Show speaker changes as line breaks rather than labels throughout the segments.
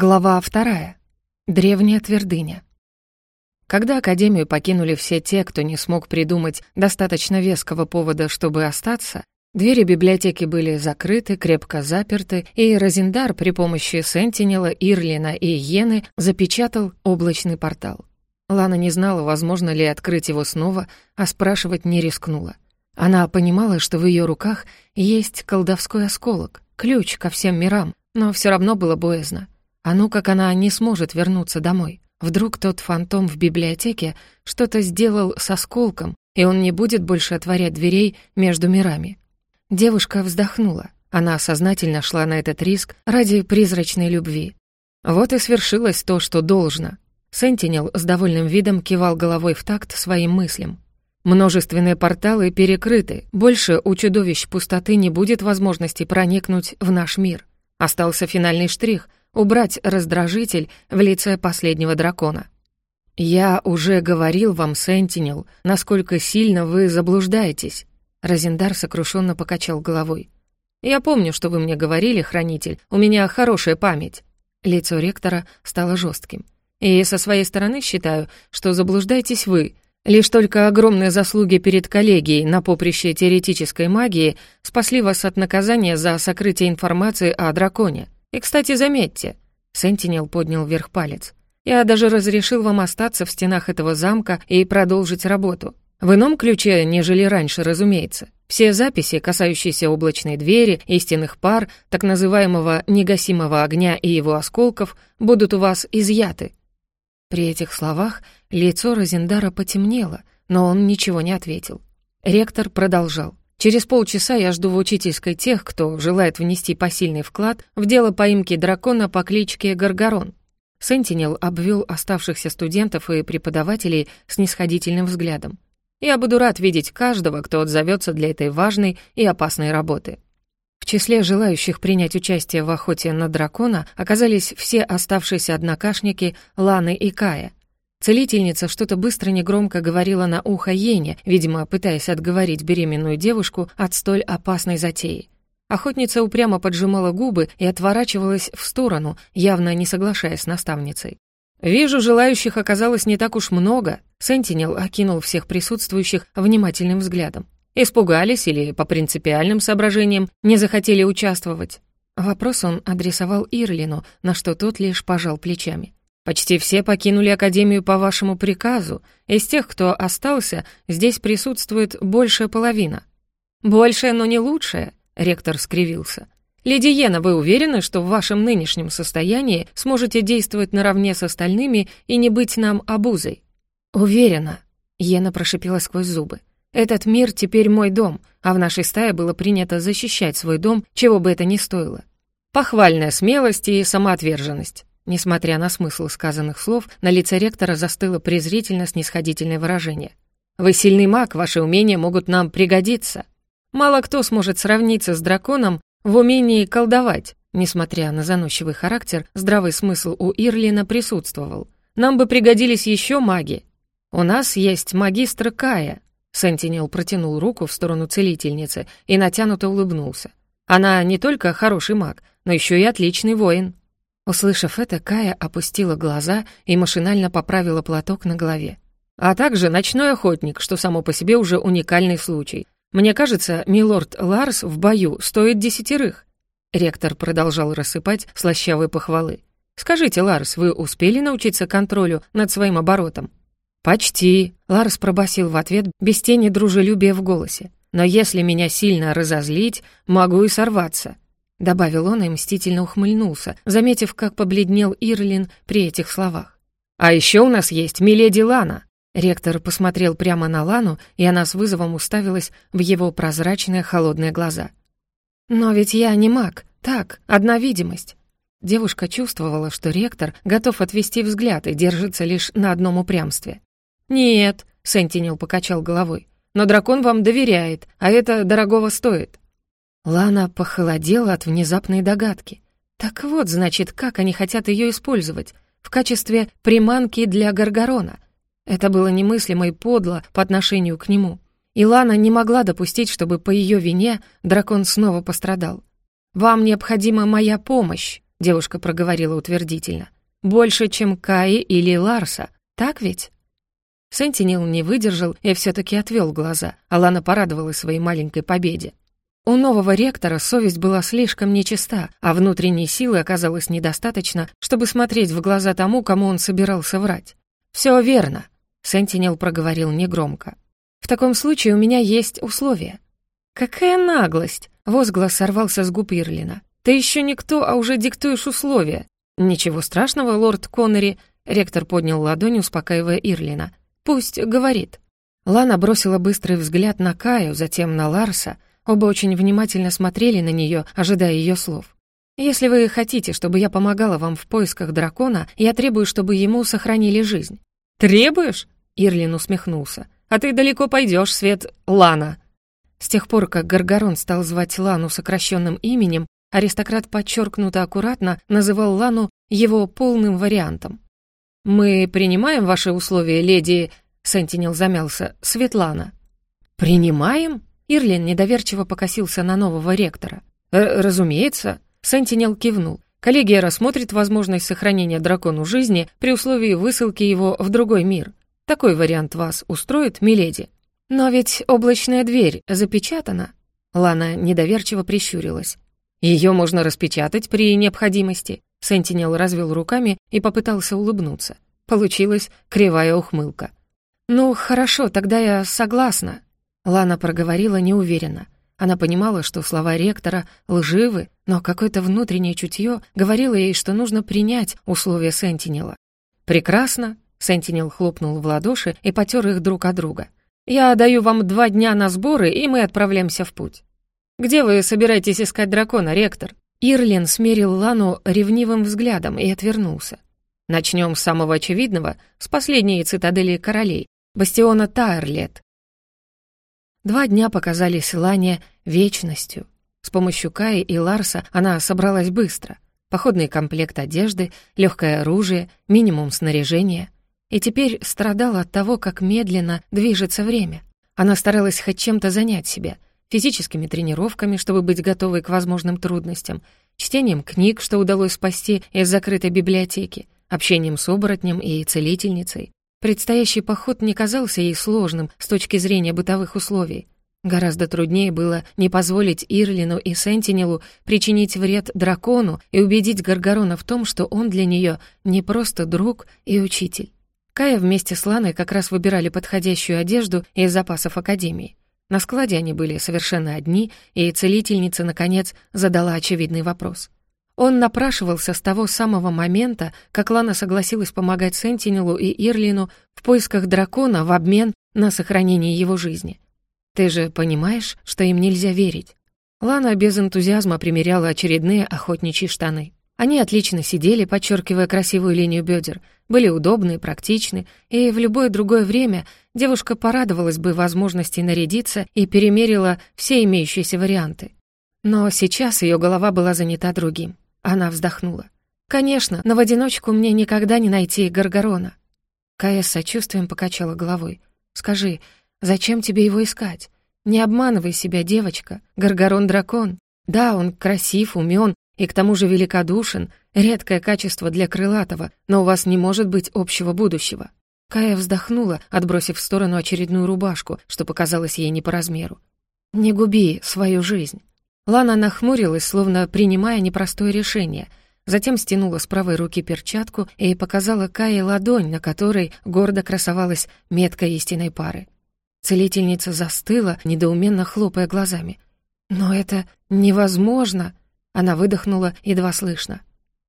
Глава вторая. Древняя твердыня. Когда Академию покинули все те, кто не смог придумать достаточно веского повода, чтобы остаться, двери библиотеки были закрыты, крепко заперты, и Розендар при помощи Сентинела, Ирлина и Йены запечатал облачный портал. Лана не знала, возможно ли открыть его снова, а спрашивать не рискнула. Она понимала, что в ее руках есть колдовской осколок, ключ ко всем мирам, но все равно было боязно. А ну как она не сможет вернуться домой? Вдруг тот фантом в библиотеке что-то сделал с осколком, и он не будет больше отворять дверей между мирами. Девушка вздохнула. Она сознательно шла на этот риск ради призрачной любви. Вот и свершилось то, что должно. Сентинел с довольным видом кивал головой в такт своим мыслям. Множественные порталы перекрыты, больше у чудовищ пустоты не будет возможности проникнуть в наш мир. Остался финальный штрих убрать раздражитель в лице последнего дракона. «Я уже говорил вам, Сентинел, насколько сильно вы заблуждаетесь». Розендар сокрушенно покачал головой. «Я помню, что вы мне говорили, хранитель, у меня хорошая память». Лицо ректора стало жестким. «И со своей стороны считаю, что заблуждаетесь вы. Лишь только огромные заслуги перед коллегией на поприще теоретической магии спасли вас от наказания за сокрытие информации о драконе. И, кстати, заметьте, Сентинел поднял вверх палец. Я даже разрешил вам остаться в стенах этого замка и продолжить работу. В ином ключе, нежели раньше, разумеется. Все записи, касающиеся облачной двери, истинных пар, так называемого негасимого огня и его осколков, будут у вас изъяты. При этих словах лицо Розендара потемнело, но он ничего не ответил. Ректор продолжал. Через полчаса я жду в учительской тех, кто желает внести посильный вклад в дело поимки дракона по кличке Гаргарон. Сентинел обвел оставшихся студентов и преподавателей с нисходительным взглядом. Я буду рад видеть каждого, кто отзовется для этой важной и опасной работы. В числе желающих принять участие в охоте на дракона оказались все оставшиеся однокашники Ланы и Кая. Целительница что-то быстро негромко говорила на ухо Йене, видимо, пытаясь отговорить беременную девушку от столь опасной затеи. Охотница упрямо поджимала губы и отворачивалась в сторону, явно не соглашаясь с наставницей. «Вижу, желающих оказалось не так уж много», — Сентинел окинул всех присутствующих внимательным взглядом. «Испугались или по принципиальным соображениям не захотели участвовать?» Вопрос он адресовал Ирлину, на что тот лишь пожал плечами. Почти все покинули Академию по вашему приказу. Из тех, кто остался, здесь присутствует большая половина». «Большая, но не лучшая», — ректор скривился. «Леди Йена, вы уверены, что в вашем нынешнем состоянии сможете действовать наравне с остальными и не быть нам обузой?» «Уверена», — Йена прошипела сквозь зубы. «Этот мир теперь мой дом, а в нашей стае было принято защищать свой дом, чего бы это ни стоило. Похвальная смелость и самоотверженность. Несмотря на смысл сказанных слов, на лице ректора застыло презрительно-снисходительное выражение. «Вы сильный маг, ваши умения могут нам пригодиться. Мало кто сможет сравниться с драконом в умении колдовать». Несмотря на заносчивый характер, здравый смысл у Ирлина присутствовал. «Нам бы пригодились еще маги. У нас есть магистр Кая». Сентинел протянул руку в сторону целительницы и натянуто улыбнулся. «Она не только хороший маг, но еще и отличный воин». Услышав это, Кая опустила глаза и машинально поправила платок на голове. А также ночной охотник, что само по себе уже уникальный случай. Мне кажется, милорд Ларс в бою стоит десятерых. Ректор продолжал рассыпать слащавые похвалы. «Скажите, Ларс, вы успели научиться контролю над своим оборотом?» «Почти», — Ларс пробасил в ответ без тени дружелюбия в голосе. «Но если меня сильно разозлить, могу и сорваться. Добавил он и мстительно ухмыльнулся, заметив, как побледнел Ирлин при этих словах. «А еще у нас есть Миледи Лана!» Ректор посмотрел прямо на Лану, и она с вызовом уставилась в его прозрачные холодные глаза. «Но ведь я не маг. Так, одна видимость». Девушка чувствовала, что ректор готов отвести взгляд и держится лишь на одном упрямстве. «Нет», — Сентинел покачал головой, «но дракон вам доверяет, а это дорогого стоит». Лана похолодела от внезапной догадки. Так вот, значит, как они хотят ее использовать. В качестве приманки для Гаргарона. Это было немыслимо и подло по отношению к нему. И Лана не могла допустить, чтобы по ее вине дракон снова пострадал. «Вам необходима моя помощь», девушка проговорила утвердительно. «Больше, чем Каи или Ларса, так ведь?» Сентинел не выдержал и все таки отвел глаза. Алана порадовалась своей маленькой победе. У нового ректора совесть была слишком нечиста, а внутренней силы оказалось недостаточно, чтобы смотреть в глаза тому, кому он собирался врать. «Все верно», — Сентинел проговорил негромко. «В таком случае у меня есть условия». «Какая наглость!» — возглас сорвался с губ Ирлина. «Ты еще никто, а уже диктуешь условия». «Ничего страшного, лорд Коннери», — ректор поднял ладонь, успокаивая Ирлина. «Пусть говорит». Лана бросила быстрый взгляд на Каю, затем на Ларса. Оба очень внимательно смотрели на нее, ожидая ее слов. «Если вы хотите, чтобы я помогала вам в поисках дракона, я требую, чтобы ему сохранили жизнь». «Требуешь?» — Ирлин усмехнулся. «А ты далеко пойдешь, Свет Лана». С тех пор, как Гаргарон стал звать Лану сокращенным именем, аристократ подчеркнуто аккуратно называл Лану его полным вариантом. «Мы принимаем ваши условия, леди...» Сентинел замялся. «Светлана». «Принимаем?» Ирлин недоверчиво покосился на нового ректора. «Э, «Разумеется». Сентинел кивнул. «Коллегия рассмотрит возможность сохранения дракону жизни при условии высылки его в другой мир. Такой вариант вас устроит, миледи?» «Но ведь облачная дверь запечатана». Лана недоверчиво прищурилась. Ее можно распечатать при необходимости». Сентинел развел руками и попытался улыбнуться. Получилась кривая ухмылка. «Ну, хорошо, тогда я согласна». Лана проговорила неуверенно. Она понимала, что слова ректора лживы, но какое-то внутреннее чутье говорило ей, что нужно принять условия Сентинела. «Прекрасно», — Сентинел хлопнул в ладоши и потер их друг от друга. Я даю вам два дня на сборы, и мы отправляемся в путь. Где вы собираетесь искать дракона, ректор?» Ирлин смерил Лану ревнивым взглядом и отвернулся. Начнем с самого очевидного, с последней цитадели королей, бастиона Тайрлет. Два дня показались Лане вечностью. С помощью Каи и Ларса она собралась быстро. Походный комплект одежды, легкое оружие, минимум снаряжения — и теперь страдала от того, как медленно движется время. Она старалась хоть чем-то занять себя, физическими тренировками, чтобы быть готовой к возможным трудностям, чтением книг, что удалось спасти из закрытой библиотеки, общением с оборотнем и целительницей. Предстоящий поход не казался ей сложным с точки зрения бытовых условий. Гораздо труднее было не позволить Ирлину и Сентинелу причинить вред дракону и убедить Гаргорона в том, что он для нее не просто друг и учитель. Кая вместе с Ланой как раз выбирали подходящую одежду из запасов Академии. На складе они были совершенно одни, и целительница, наконец, задала очевидный вопрос. Он напрашивался с того самого момента, как Лана согласилась помогать Сентинелу и Ирлину в поисках дракона в обмен на сохранение его жизни. «Ты же понимаешь, что им нельзя верить?» Лана без энтузиазма примеряла очередные охотничьи штаны. Они отлично сидели, подчеркивая красивую линию бедер, были удобны, практичны, и в любое другое время девушка порадовалась бы возможности нарядиться и перемерила все имеющиеся варианты. Но сейчас ее голова была занята другим. Она вздохнула. «Конечно, но в одиночку мне никогда не найти Гаргорона». Кая с сочувствием покачала головой. «Скажи, зачем тебе его искать? Не обманывай себя, девочка. Гаргорон — дракон. Да, он красив, умен и к тому же великодушен, редкое качество для крылатого, но у вас не может быть общего будущего». Кая вздохнула, отбросив в сторону очередную рубашку, что показалось ей не по размеру. «Не губи свою жизнь». Лана нахмурилась, словно принимая непростое решение, затем стянула с правой руки перчатку и показала Кае ладонь, на которой гордо красовалась метка истинной пары. Целительница застыла, недоуменно хлопая глазами. «Но это невозможно!» Она выдохнула едва слышно.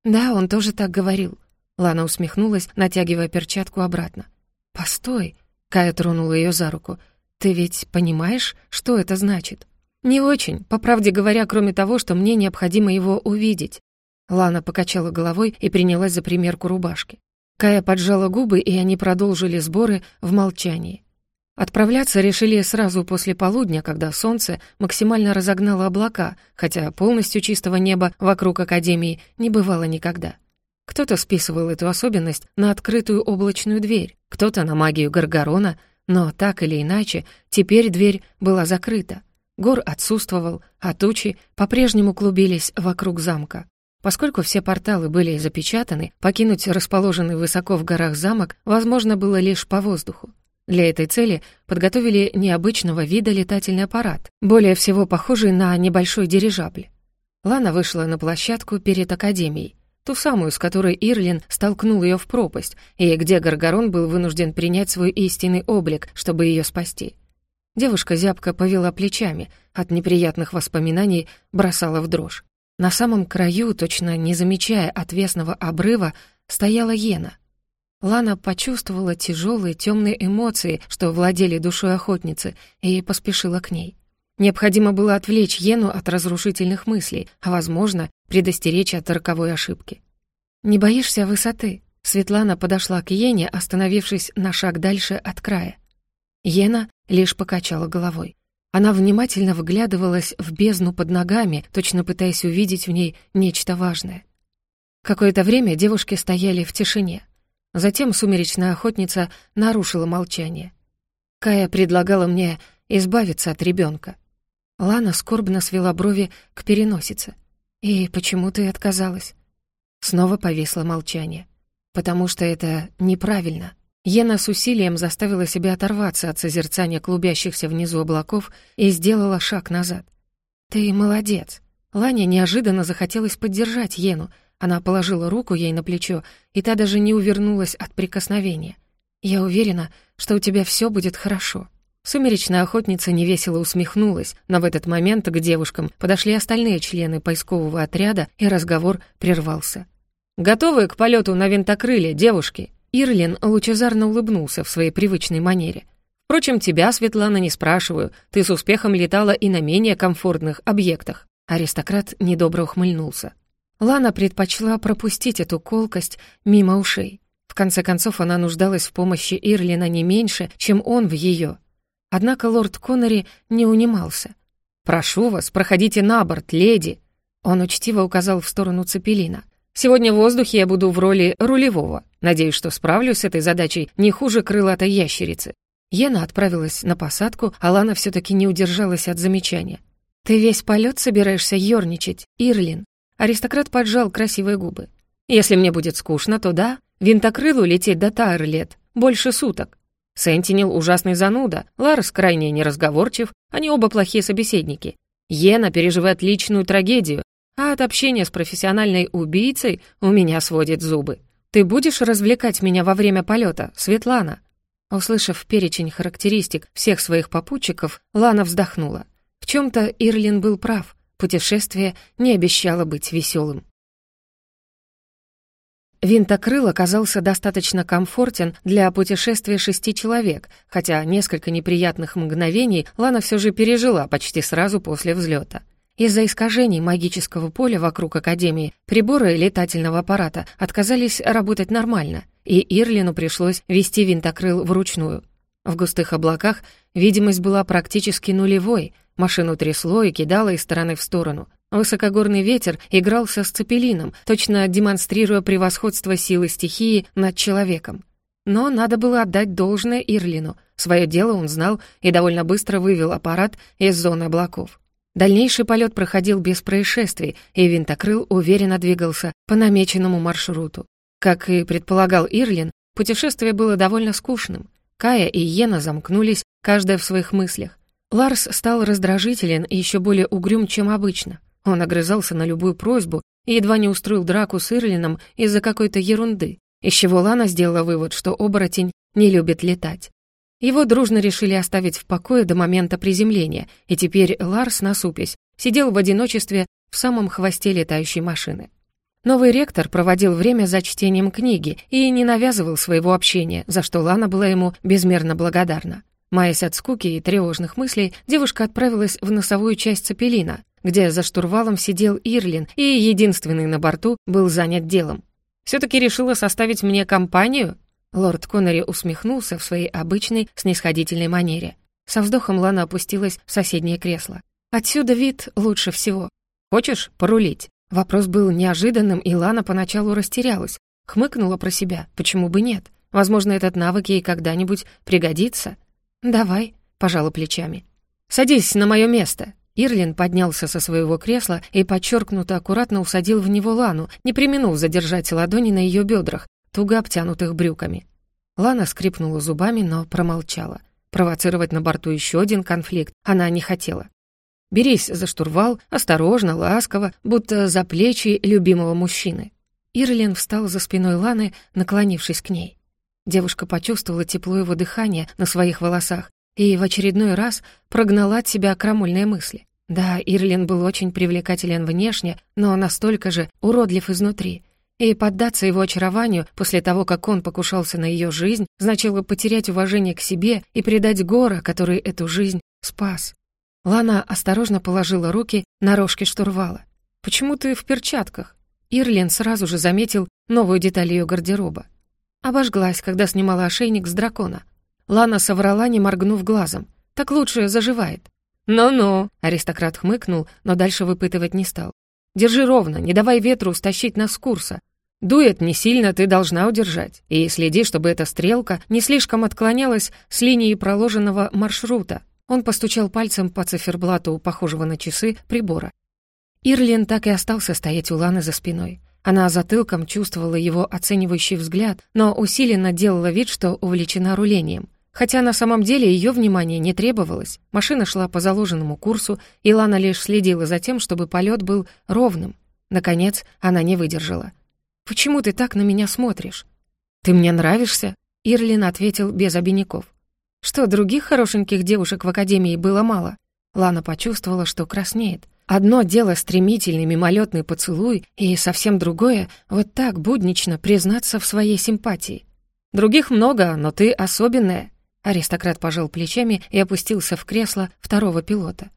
«Да, он тоже так говорил». Лана усмехнулась, натягивая перчатку обратно. «Постой!» — Кая тронула ее за руку. «Ты ведь понимаешь, что это значит?» «Не очень, по правде говоря, кроме того, что мне необходимо его увидеть». Лана покачала головой и принялась за примерку рубашки. Кая поджала губы, и они продолжили сборы в молчании. Отправляться решили сразу после полудня, когда солнце максимально разогнало облака, хотя полностью чистого неба вокруг Академии не бывало никогда. Кто-то списывал эту особенность на открытую облачную дверь, кто-то на магию Гаргорона, но так или иначе, теперь дверь была закрыта. Гор отсутствовал, а тучи по-прежнему клубились вокруг замка. Поскольку все порталы были запечатаны, покинуть расположенный высоко в горах замок возможно было лишь по воздуху. Для этой цели подготовили необычного вида летательный аппарат, более всего похожий на небольшой дирижабль. Лана вышла на площадку перед Академией, ту самую, с которой Ирлин столкнул ее в пропасть, и где Гаргарон был вынужден принять свой истинный облик, чтобы ее спасти. Девушка зябко повела плечами, от неприятных воспоминаний бросала в дрожь. На самом краю, точно не замечая отвесного обрыва, стояла Йена. Лана почувствовала тяжелые темные эмоции, что владели душой охотницы, и поспешила к ней. Необходимо было отвлечь Йену от разрушительных мыслей, а, возможно, предостеречь от роковой ошибки. «Не боишься высоты?» Светлана подошла к Йене, остановившись на шаг дальше от края. Йена лишь покачала головой. Она внимательно вглядывалась в бездну под ногами, точно пытаясь увидеть в ней нечто важное. Какое-то время девушки стояли в тишине. Затем сумеречная охотница нарушила молчание. Кая предлагала мне избавиться от ребенка. Лана скорбно свела брови к переносице. «И почему ты отказалась?» Снова повисло молчание. «Потому что это неправильно». Ена с усилием заставила себя оторваться от созерцания клубящихся внизу облаков и сделала шаг назад. «Ты молодец!» Лане неожиданно захотелось поддержать Ену. Она положила руку ей на плечо, и та даже не увернулась от прикосновения. «Я уверена, что у тебя все будет хорошо». Сумеречная охотница невесело усмехнулась, но в этот момент к девушкам подошли остальные члены поискового отряда, и разговор прервался. «Готовы к полету на винтокрыле, девушки?» Ирлин лучезарно улыбнулся в своей привычной манере. «Впрочем, тебя, Светлана, не спрашиваю. Ты с успехом летала и на менее комфортных объектах». Аристократ недобро ухмыльнулся. Лана предпочла пропустить эту колкость мимо ушей. В конце концов, она нуждалась в помощи Ирлина не меньше, чем он в ее. Однако лорд Коннери не унимался. «Прошу вас, проходите на борт, леди!» Он учтиво указал в сторону Цепелина. Сегодня в воздухе я буду в роли рулевого. Надеюсь, что справлюсь с этой задачей не хуже крылатой ящерицы». Яна отправилась на посадку, а Лана все таки не удержалась от замечания. «Ты весь полет собираешься ерничать, Ирлин?» Аристократ поджал красивые губы. «Если мне будет скучно, то да. Винтокрылу лететь до Тайрлет. Больше суток. Сентинел ужасный зануда, Ларс крайне неразговорчив, они оба плохие собеседники. Йена переживает личную трагедию, а от общения с профессиональной убийцей у меня сводит зубы. Ты будешь развлекать меня во время полета, Светлана?» Услышав перечень характеристик всех своих попутчиков, Лана вздохнула. В чем-то Ирлин был прав. Путешествие не обещало быть веселым. Винтокрыл оказался достаточно комфортен для путешествия шести человек, хотя несколько неприятных мгновений Лана все же пережила почти сразу после взлета. Из-за искажений магического поля вокруг Академии приборы летательного аппарата отказались работать нормально, и Ирлину пришлось вести винтокрыл вручную. В густых облаках видимость была практически нулевой, машину трясло и кидало из стороны в сторону. Высокогорный ветер игрался с цепелином, точно демонстрируя превосходство силы стихии над человеком. Но надо было отдать должное Ирлину. Свое дело он знал и довольно быстро вывел аппарат из зоны облаков. Дальнейший полет проходил без происшествий, и винтокрыл уверенно двигался по намеченному маршруту. Как и предполагал Ирлин, путешествие было довольно скучным. Кая и Йена замкнулись, каждая в своих мыслях. Ларс стал раздражителен и еще более угрюм, чем обычно. Он огрызался на любую просьбу и едва не устроил драку с Ирлином из-за какой-то ерунды, из чего Лана сделала вывод, что оборотень не любит летать. Его дружно решили оставить в покое до момента приземления, и теперь Ларс, насупясь, сидел в одиночестве в самом хвосте летающей машины. Новый ректор проводил время за чтением книги и не навязывал своего общения, за что Лана была ему безмерно благодарна. Маясь от скуки и тревожных мыслей, девушка отправилась в носовую часть Цепелина, где за штурвалом сидел Ирлин, и единственный на борту был занят делом. «Все-таки решила составить мне компанию?» Лорд Коннери усмехнулся в своей обычной снисходительной манере. Со вздохом Лана опустилась в соседнее кресло. «Отсюда вид лучше всего. Хочешь порулить?» Вопрос был неожиданным, и Лана поначалу растерялась. Хмыкнула про себя. Почему бы нет? Возможно, этот навык ей когда-нибудь пригодится. «Давай», — пожала плечами. «Садись на мое место». Ирлин поднялся со своего кресла и подчеркнуто аккуратно усадил в него Лану, не применув задержать ладони на ее бедрах, туго обтянутых брюками. Лана скрипнула зубами, но промолчала. Провоцировать на борту еще один конфликт она не хотела. «Берись за штурвал, осторожно, ласково, будто за плечи любимого мужчины». Ирлин встал за спиной Ланы, наклонившись к ней. Девушка почувствовала тепло его дыхания на своих волосах и в очередной раз прогнала от себя крамольные мысли. Да, Ирлин был очень привлекателен внешне, но настолько же уродлив изнутри. И поддаться его очарованию после того, как он покушался на ее жизнь, значило потерять уважение к себе и предать Гора, который эту жизнь спас. Лана осторожно положила руки на рожки штурвала. «Почему ты в перчатках?» Ирлин сразу же заметил новую деталь ее гардероба. Обожглась, когда снимала ошейник с дракона. Лана соврала, не моргнув глазом. «Так лучше заживает». «Ну-ну», — аристократ хмыкнул, но дальше выпытывать не стал. «Держи ровно, не давай ветру стащить нас с курса. Дует не сильно, ты должна удержать. И следи, чтобы эта стрелка не слишком отклонялась с линии проложенного маршрута». Он постучал пальцем по циферблату, похожего на часы, прибора. Ирлин так и остался стоять у Ланы за спиной. Она затылком чувствовала его оценивающий взгляд, но усиленно делала вид, что увлечена рулением. Хотя на самом деле ее внимание не требовалось. Машина шла по заложенному курсу, и Лана лишь следила за тем, чтобы полет был ровным. Наконец, она не выдержала. «Почему ты так на меня смотришь?» «Ты мне нравишься?» Ирлин ответил без обиняков. «Что, других хорошеньких девушек в академии было мало?» Лана почувствовала, что краснеет. Одно дело стремительный мимолетный поцелуй, и совсем другое — вот так буднично признаться в своей симпатии. «Других много, но ты особенная», — аристократ пожал плечами и опустился в кресло второго пилота.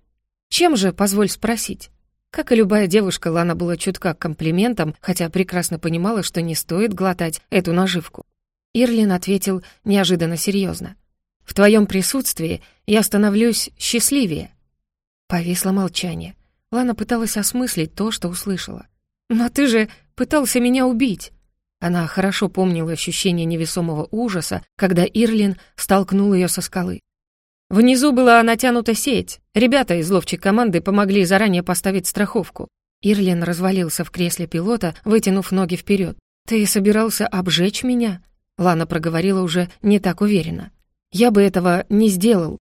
«Чем же, позволь спросить?» Как и любая девушка, Лана была чутка к комплиментам, хотя прекрасно понимала, что не стоит глотать эту наживку. Ирлин ответил неожиданно серьезно. «В твоем присутствии я становлюсь счастливее». Повисло молчание. Лана пыталась осмыслить то, что услышала. «Но ты же пытался меня убить!» Она хорошо помнила ощущение невесомого ужаса, когда Ирлин столкнул ее со скалы. Внизу была натянута сеть. Ребята из ловчей команды помогли заранее поставить страховку. Ирлин развалился в кресле пилота, вытянув ноги вперед. «Ты собирался обжечь меня?» Лана проговорила уже не так уверенно. «Я бы этого не сделал.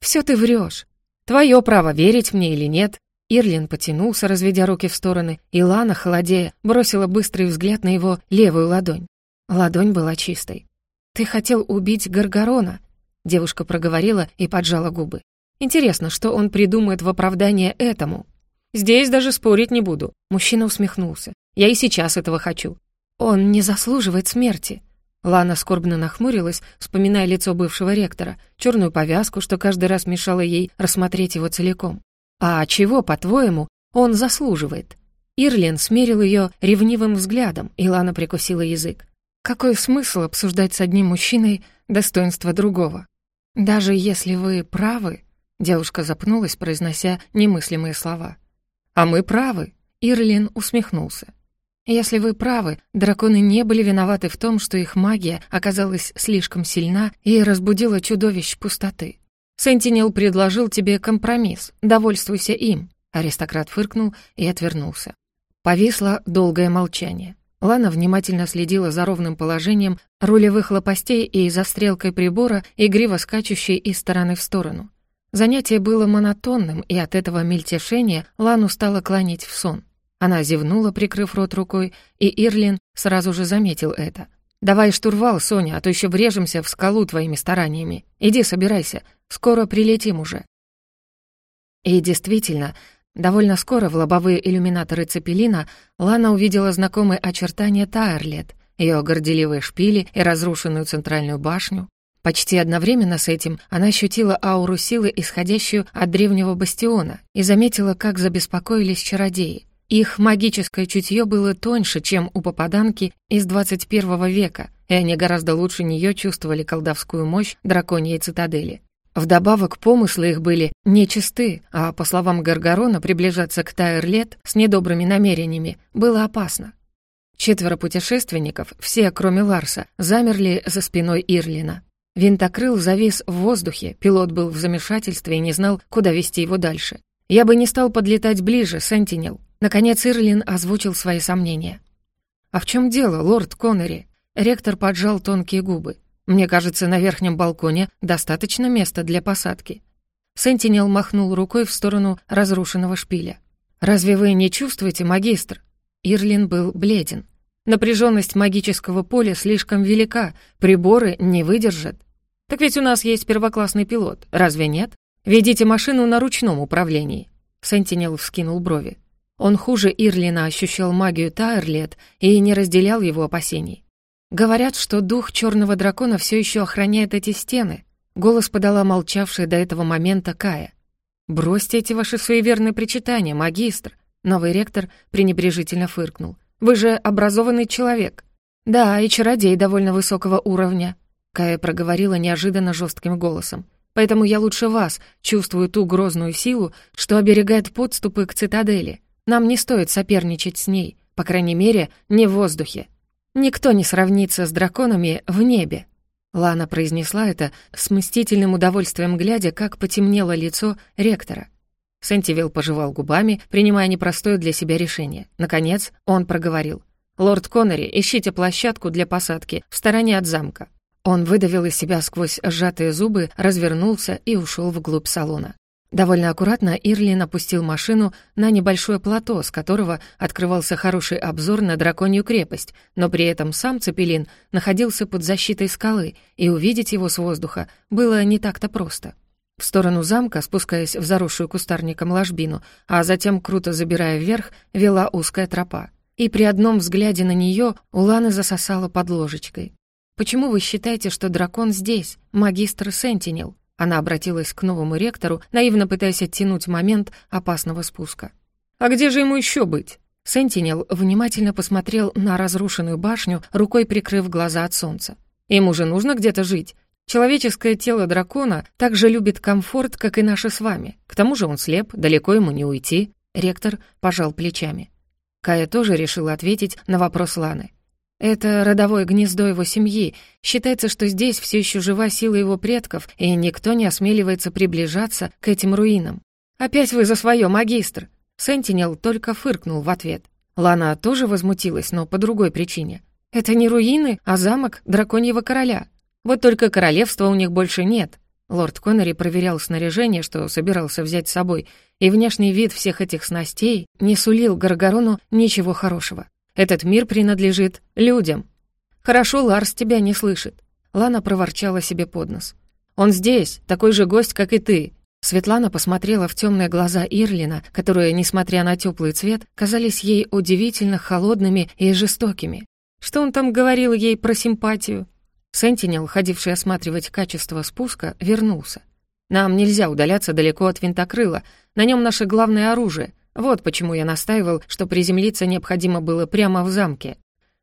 Все ты врешь. Твое право верить мне или нет, Ирлин потянулся, разведя руки в стороны, и Лана, холодея, бросила быстрый взгляд на его левую ладонь. Ладонь была чистой. «Ты хотел убить Гаргорона?» Девушка проговорила и поджала губы. «Интересно, что он придумает в оправдание этому?» «Здесь даже спорить не буду», — мужчина усмехнулся. «Я и сейчас этого хочу». «Он не заслуживает смерти». Лана скорбно нахмурилась, вспоминая лицо бывшего ректора, черную повязку, что каждый раз мешало ей рассмотреть его целиком. А чего, по-твоему, он заслуживает? Ирлин смерил ее ревнивым взглядом, и Лана прикусила язык. Какой смысл обсуждать с одним мужчиной достоинство другого? Даже если вы правы, девушка запнулась, произнося немыслимые слова. А мы правы, Ирлин усмехнулся. Если вы правы, драконы не были виноваты в том, что их магия оказалась слишком сильна и разбудила чудовищ пустоты. Сентинел предложил тебе компромисс, довольствуйся им». Аристократ фыркнул и отвернулся. Повисло долгое молчание. Лана внимательно следила за ровным положением рулевых лопастей и за стрелкой прибора, игриво скачущей из стороны в сторону. Занятие было монотонным, и от этого мельтешения Лану стало клонить в сон. Она зевнула, прикрыв рот рукой, и Ирлин сразу же заметил это. «Давай штурвал, Соня, а то еще врежемся в скалу твоими стараниями. Иди, собирайся, скоро прилетим уже». И действительно, довольно скоро в лобовые иллюминаторы Цепелина Лана увидела знакомые очертания Тайрлет, ее горделивые шпили и разрушенную центральную башню. Почти одновременно с этим она ощутила ауру силы, исходящую от древнего бастиона, и заметила, как забеспокоились чародеи. Их магическое чутье было тоньше, чем у попаданки из 21 века, и они гораздо лучше нее чувствовали колдовскую мощь драконьей цитадели. Вдобавок, помыслы их были нечисты, а, по словам Гаргорона, приближаться к Тайрлет с недобрыми намерениями было опасно. Четверо путешественников, все, кроме Ларса, замерли за спиной Ирлина. Винтокрыл завис в воздухе, пилот был в замешательстве и не знал, куда вести его дальше. Я бы не стал подлетать ближе, Сентинел. Наконец Ирлин озвучил свои сомнения. «А в чем дело, лорд Коннери?» Ректор поджал тонкие губы. «Мне кажется, на верхнем балконе достаточно места для посадки». Сентинел махнул рукой в сторону разрушенного шпиля. «Разве вы не чувствуете, магистр?» Ирлин был бледен. Напряженность магического поля слишком велика, приборы не выдержат. Так ведь у нас есть первоклассный пилот, разве нет? Ведите машину на ручном управлении. Сентинел вскинул брови. Он хуже Ирлина ощущал магию Тайрлет и не разделял его опасений. Говорят, что дух черного дракона все еще охраняет эти стены. Голос подала молчавшая до этого момента Кая. «Бросьте эти ваши суеверные причитания, магистр!» Новый ректор пренебрежительно фыркнул. Вы же образованный человек». «Да, и чародей довольно высокого уровня», — Кая проговорила неожиданно жестким голосом. «Поэтому я лучше вас чувствую ту грозную силу, что оберегает подступы к цитадели. Нам не стоит соперничать с ней, по крайней мере, не в воздухе. Никто не сравнится с драконами в небе». Лана произнесла это с мстительным удовольствием, глядя, как потемнело лицо ректора. Сентивилл пожевал губами, принимая непростое для себя решение. Наконец, он проговорил. «Лорд Коннери, ищите площадку для посадки в стороне от замка». Он выдавил из себя сквозь сжатые зубы, развернулся и ушел вглубь салона. Довольно аккуратно Ирлин опустил машину на небольшое плато, с которого открывался хороший обзор на драконью крепость, но при этом сам Цепелин находился под защитой скалы, и увидеть его с воздуха было не так-то просто. В сторону замка, спускаясь в заросшую кустарником ложбину, а затем, круто забирая вверх, вела узкая тропа. И при одном взгляде на нее у Ланы засосала под ложечкой. «Почему вы считаете, что дракон здесь, магистр Сентинел?» Она обратилась к новому ректору, наивно пытаясь оттянуть момент опасного спуска. «А где же ему еще быть?» Сентинел внимательно посмотрел на разрушенную башню, рукой прикрыв глаза от солнца. «Ему же нужно где-то жить. Человеческое тело дракона так же любит комфорт, как и наше с вами. К тому же он слеп, далеко ему не уйти. Ректор пожал плечами. Кая тоже решила ответить на вопрос Ланы. Это родовое гнездо его семьи. Считается, что здесь все еще жива сила его предков, и никто не осмеливается приближаться к этим руинам. «Опять вы за свое, магистр!» Сентинел только фыркнул в ответ. Лана тоже возмутилась, но по другой причине. «Это не руины, а замок драконьего короля. Вот только королевства у них больше нет. Лорд Коннери проверял снаряжение, что собирался взять с собой, и внешний вид всех этих снастей не сулил Гаргарону ничего хорошего. Этот мир принадлежит людям. «Хорошо, Ларс тебя не слышит», — Лана проворчала себе под нос. «Он здесь, такой же гость, как и ты». Светлана посмотрела в темные глаза Ирлина, которые, несмотря на теплый цвет, казались ей удивительно холодными и жестокими. Что он там говорил ей про симпатию? Сентинел, ходивший осматривать качество спуска, вернулся. «Нам нельзя удаляться далеко от винтокрыла. На нем наше главное оружие. Вот почему я настаивал, что приземлиться необходимо было прямо в замке.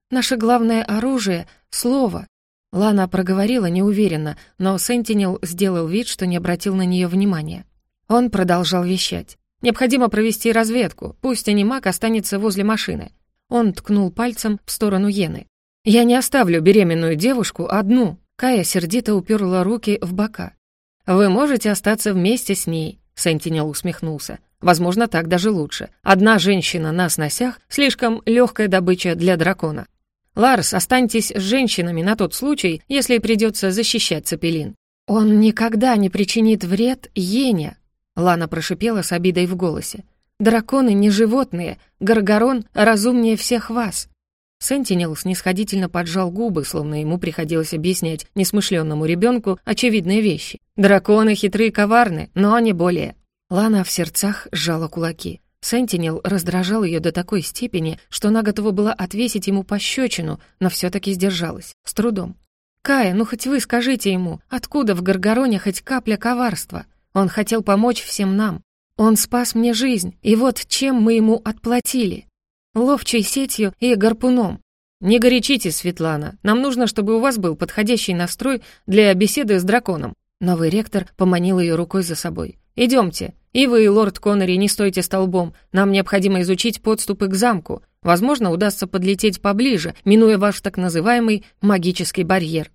Наше главное оружие — слово». Лана проговорила неуверенно, но Сентинел сделал вид, что не обратил на нее внимания. Он продолжал вещать. «Необходимо провести разведку. Пусть анимак останется возле машины». Он ткнул пальцем в сторону Йены. «Я не оставлю беременную девушку одну», Кая сердито уперла руки в бока. «Вы можете остаться вместе с ней», — Сентинел усмехнулся. «Возможно, так даже лучше. Одна женщина на сносях — слишком легкая добыча для дракона. Ларс, останьтесь с женщинами на тот случай, если придется защищать Цепелин». «Он никогда не причинит вред Ене», — Лана прошипела с обидой в голосе. «Драконы не животные, Гаргарон разумнее всех вас». Сентинел снисходительно поджал губы, словно ему приходилось объяснять несмышленному ребенку очевидные вещи. «Драконы хитрые и коварны, но не более». Лана в сердцах сжала кулаки. Сентинел раздражал ее до такой степени, что она готова была отвесить ему пощечину, но все таки сдержалась, с трудом. «Кая, ну хоть вы скажите ему, откуда в Гаргароне хоть капля коварства? Он хотел помочь всем нам. Он спас мне жизнь, и вот чем мы ему отплатили?» ловчей сетью и гарпуном. Не горячитесь, Светлана. Нам нужно, чтобы у вас был подходящий настрой для беседы с драконом. Новый ректор поманил ее рукой за собой. Идемте. И вы, лорд Коннери, не стойте столбом. Нам необходимо изучить подступы к замку. Возможно, удастся подлететь поближе, минуя ваш так называемый магический барьер.